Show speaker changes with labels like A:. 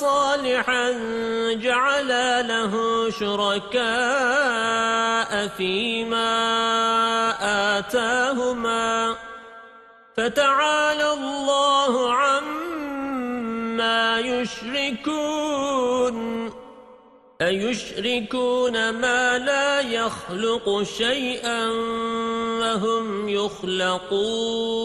A: صالحا جعلا له شركاء فيما آتاهما. فتعالى الله عما يشركون. أيشركون ما لا يخلق شيئا وهم يخلقون.